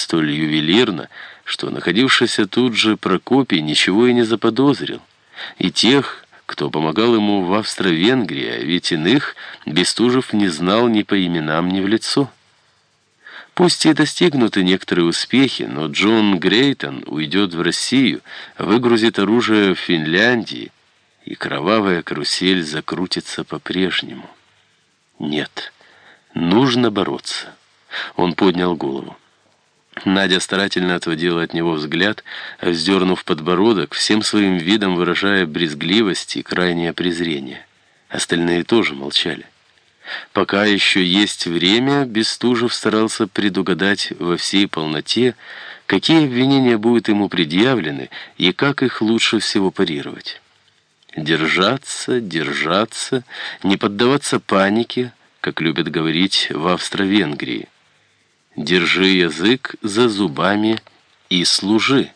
столь ювелирно, что находившийся тут же Прокопий ничего и не заподозрил. И тех, кто помогал ему в Австро-Венгрии, а ведь иных Бестужев не знал ни по именам, ни в лицо. Пусть и достигнуты некоторые успехи, но Джон Грейтон уйдет в Россию, выгрузит оружие в Финляндии, и кровавая карусель закрутится по-прежнему. Нет, нужно бороться. Он поднял голову. Надя старательно отводила от него взгляд, вздернув подбородок, всем своим видом выражая брезгливость и крайнее презрение. Остальные тоже молчали. Пока еще есть время, Бестужев старался предугадать во всей полноте, какие обвинения будут ему предъявлены и как их лучше всего парировать. Держаться, держаться, не поддаваться панике, как любят говорить в Австро-Венгрии. Держи язык за зубами и служи.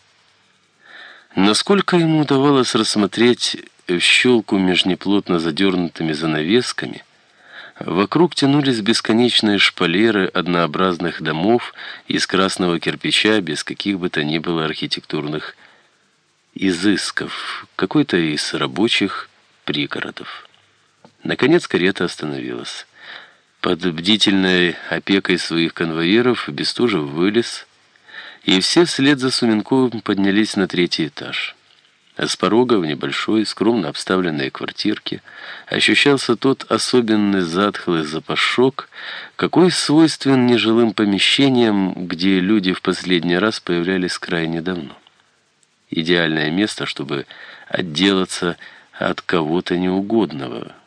Насколько ему удавалось рассмотреть в щелку между неплотно задернутыми занавесками, вокруг тянулись бесконечные шпалеры однообразных домов из красного кирпича без каких бы то ни было архитектурных изысков, какой-то из рабочих пригородов. Наконец карета остановилась. Под бдительной опекой своих конвоиров Бестужев вылез, и все вслед за Суменковым поднялись на третий этаж. А с порога в небольшой, скромно обставленной квартирке ощущался тот особенный затхлый запашок, какой свойствен нежилым помещениям, где люди в последний раз появлялись крайне давно. Идеальное место, чтобы отделаться от кого-то неугодного –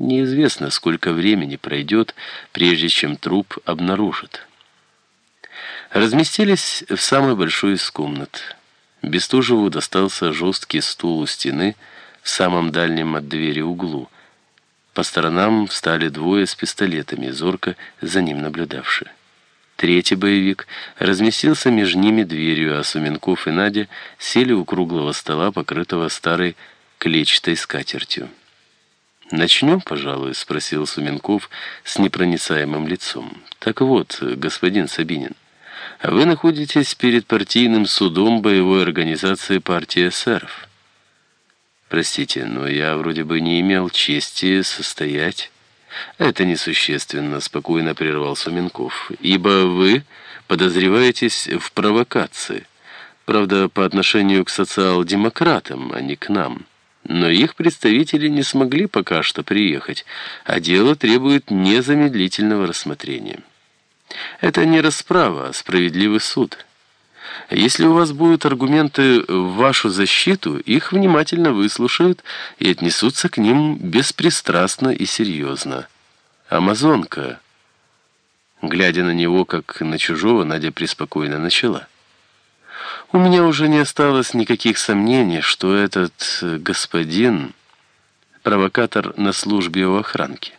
Неизвестно, сколько времени пройдет, прежде чем труп обнаружат. Разместились в самой большой из комнат. Бестужеву достался жесткий стул у стены в самом дальнем от двери углу. По сторонам встали двое с пистолетами, зорко за ним наблюдавшие. Третий боевик разместился между ними дверью, а Суменков и Надя сели у круглого стола, покрытого старой клетчатой скатертью. «Начнем, пожалуй?» — спросил Суменков с непроницаемым лицом. «Так вот, господин Сабинин, вы находитесь перед партийным судом боевой организации партии эсеров». «Простите, но я вроде бы не имел чести состоять». «Это несущественно», — спокойно прервал Суменков, «ибо вы подозреваетесь в провокации. Правда, по отношению к социал-демократам, а не к нам». Но их представители не смогли пока что приехать, а дело требует незамедлительного рассмотрения. Это не расправа, а справедливый суд. Если у вас будут аргументы в вашу защиту, их внимательно выслушают и отнесутся к ним беспристрастно и серьезно. Амазонка. Глядя на него, как на чужого, Надя преспокойно начала. У меня уже не осталось никаких сомнений, что этот э, господин — провокатор на службе у охранки.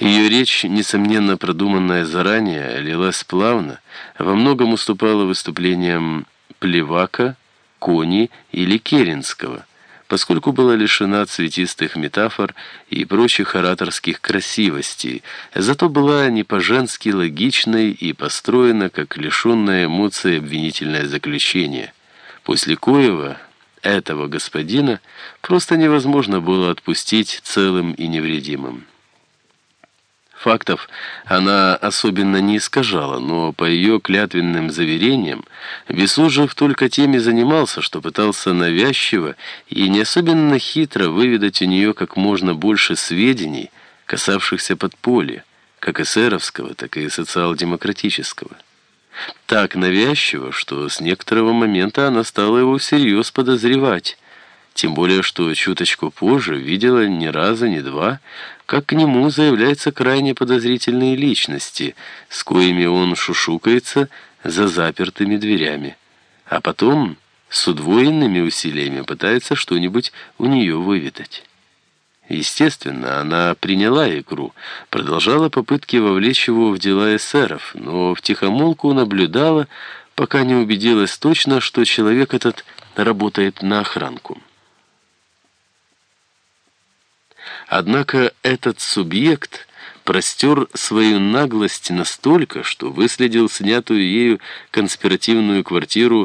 Ее речь, несомненно продуманная заранее, лилась плавно, во многом уступала выступлениям Плевака, Кони или Керенского — поскольку была лишена цветистых метафор и прочих ораторских красивостей, зато была не по-женски логичной и построена как лишенное эмоций обвинительное заключение, после коего этого господина просто невозможно было отпустить целым и невредимым. Фактов она особенно не искажала, но по ее клятвенным заверениям Беслужев только теми занимался, что пытался навязчиво и не особенно хитро выведать у нее как можно больше сведений, касавшихся подполья, как эсеровского, так и социал-демократического. Так навязчиво, что с некоторого момента она стала его всерьез подозревать, тем более, что чуточку позже видела ни раза, ни два, как к нему заявляются крайне подозрительные личности, с коими он шушукается за запертыми дверями, а потом с удвоенными усилиями пытается что-нибудь у нее выведать. Естественно, она приняла игру, продолжала попытки вовлечь его в дела эсеров, но втихомолку наблюдала, пока не убедилась точно, что человек этот работает на охранку. Однако этот субъект простер свою наглость настолько, что выследил снятую ею конспиративную квартиру